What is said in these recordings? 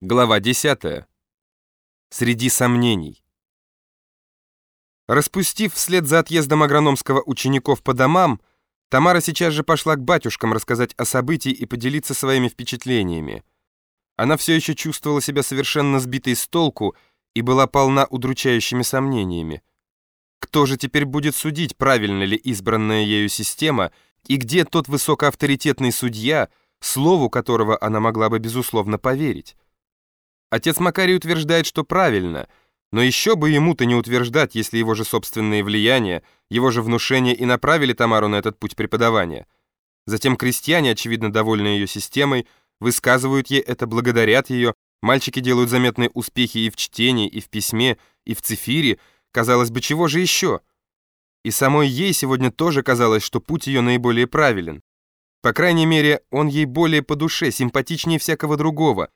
Глава 10. Среди сомнений. Распустив вслед за отъездом агрономского учеников по домам, Тамара сейчас же пошла к батюшкам рассказать о событии и поделиться своими впечатлениями. Она все еще чувствовала себя совершенно сбитой с толку и была полна удручающими сомнениями. Кто же теперь будет судить, правильно ли избранная ею система, и где тот высокоавторитетный судья, слову которого она могла бы безусловно поверить? Отец Макарий утверждает, что правильно, но еще бы ему-то не утверждать, если его же собственные влияния, его же внушения и направили Тамару на этот путь преподавания. Затем крестьяне, очевидно довольны ее системой, высказывают ей это, благодарят ее, мальчики делают заметные успехи и в чтении, и в письме, и в цифире, казалось бы, чего же еще? И самой ей сегодня тоже казалось, что путь ее наиболее правилен. По крайней мере, он ей более по душе, симпатичнее всякого другого,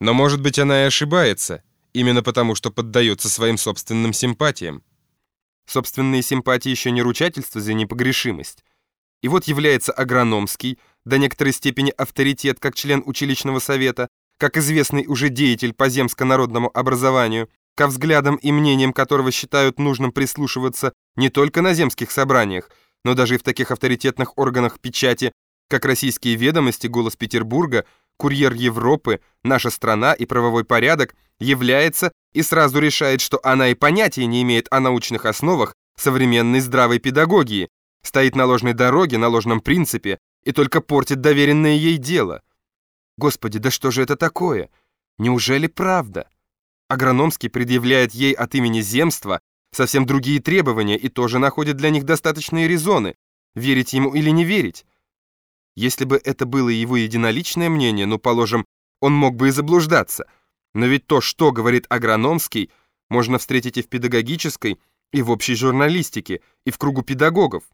но, может быть, она и ошибается, именно потому, что поддается своим собственным симпатиям. Собственные симпатии еще не ручательство за непогрешимость. И вот является агрономский, до некоторой степени авторитет как член училищного совета, как известный уже деятель по земско-народному образованию, ко взглядам и мнениям которого считают нужным прислушиваться не только на земских собраниях, но даже и в таких авторитетных органах печати, как «Российские ведомости», «Голос Петербурга», курьер Европы, наша страна и правовой порядок, является и сразу решает, что она и понятия не имеет о научных основах современной здравой педагогии, стоит на ложной дороге, на ложном принципе и только портит доверенное ей дело. Господи, да что же это такое? Неужели правда? Агрономский предъявляет ей от имени земства совсем другие требования и тоже находит для них достаточные резоны, верить ему или не верить. Если бы это было его единоличное мнение, ну, положим, он мог бы и заблуждаться. Но ведь то, что говорит агрономский, можно встретить и в педагогической, и в общей журналистике, и в кругу педагогов.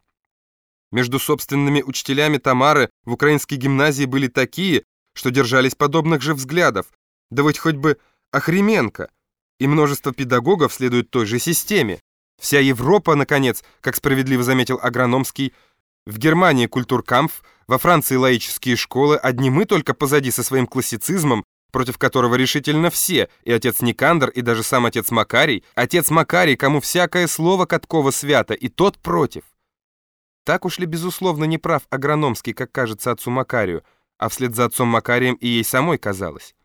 Между собственными учителями Тамары в украинской гимназии были такие, что держались подобных же взглядов, да хоть хоть бы Охременко. И множество педагогов следуют той же системе. Вся Европа, наконец, как справедливо заметил Агрономский, в Германии культуркамф, во Франции лаические школы, одни мы только позади со своим классицизмом, против которого решительно все, и отец Никандр, и даже сам отец Макарий, отец Макарий, кому всякое слово Каткова свято, и тот против. Так уж ли, безусловно, не прав агрономский, как кажется отцу Макарию, а вслед за отцом Макарием и ей самой казалось?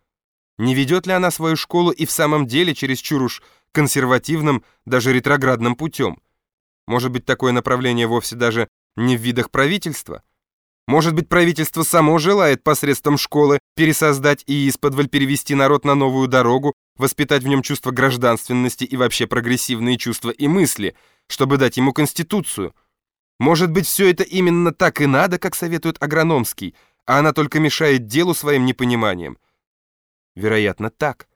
Не ведет ли она свою школу и в самом деле чересчур уж консервативным, даже ретроградным путем? Может быть, такое направление вовсе даже не в видах правительства? Может быть, правительство само желает посредством школы пересоздать и исподволь перевести народ на новую дорогу, воспитать в нем чувство гражданственности и вообще прогрессивные чувства и мысли, чтобы дать ему конституцию? Может быть, все это именно так и надо, как советует Агрономский, а она только мешает делу своим непониманием? Вероятно, так.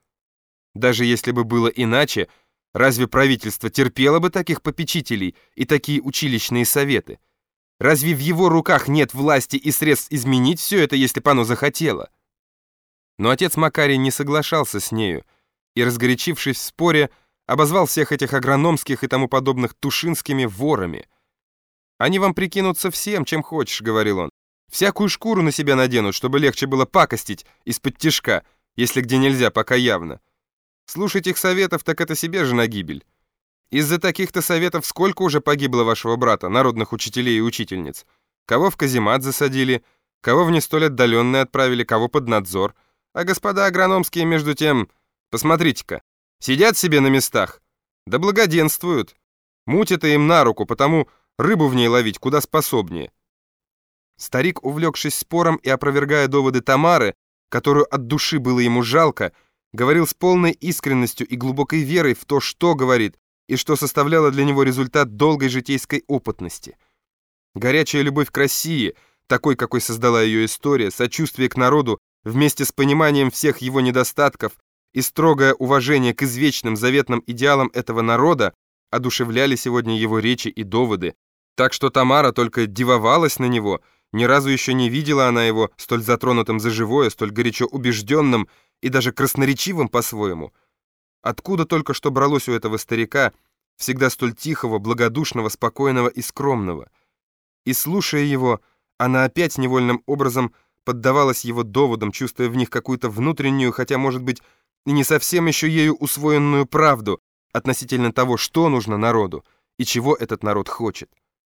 Даже если бы было иначе, разве правительство терпело бы таких попечителей и такие училищные советы? Разве в его руках нет власти и средств изменить все это, если бы оно захотело? Но отец Макарий не соглашался с нею и, разгорячившись в споре, обозвал всех этих агрономских и тому подобных тушинскими ворами. «Они вам прикинутся всем, чем хочешь», — говорил он. «Всякую шкуру на себя наденут, чтобы легче было пакостить из-под тишка, если где нельзя, пока явно. Слушать их советов, так это себе же на гибель». Из-за таких-то советов сколько уже погибло вашего брата, народных учителей и учительниц? Кого в каземат засадили, кого в не столь отдаленные отправили, кого под надзор. А господа агрономские, между тем, посмотрите-ка, сидят себе на местах, да благоденствуют. Муть это им на руку, потому рыбу в ней ловить куда способнее. Старик, увлекшись спором и опровергая доводы Тамары, которую от души было ему жалко, говорил с полной искренностью и глубокой верой в то, что говорит, и что составляло для него результат долгой житейской опытности. Горячая любовь к России, такой, какой создала ее история, сочувствие к народу вместе с пониманием всех его недостатков и строгое уважение к извечным заветным идеалам этого народа одушевляли сегодня его речи и доводы, так что Тамара только дивовалась на него, ни разу еще не видела она его столь затронутым за живое, столь горячо убежденным и даже красноречивым по-своему – Откуда только что бралось у этого старика, всегда столь тихого, благодушного, спокойного и скромного? И слушая его, она опять невольным образом поддавалась его доводам, чувствуя в них какую-то внутреннюю, хотя, может быть, и не совсем еще ею усвоенную правду относительно того, что нужно народу и чего этот народ хочет.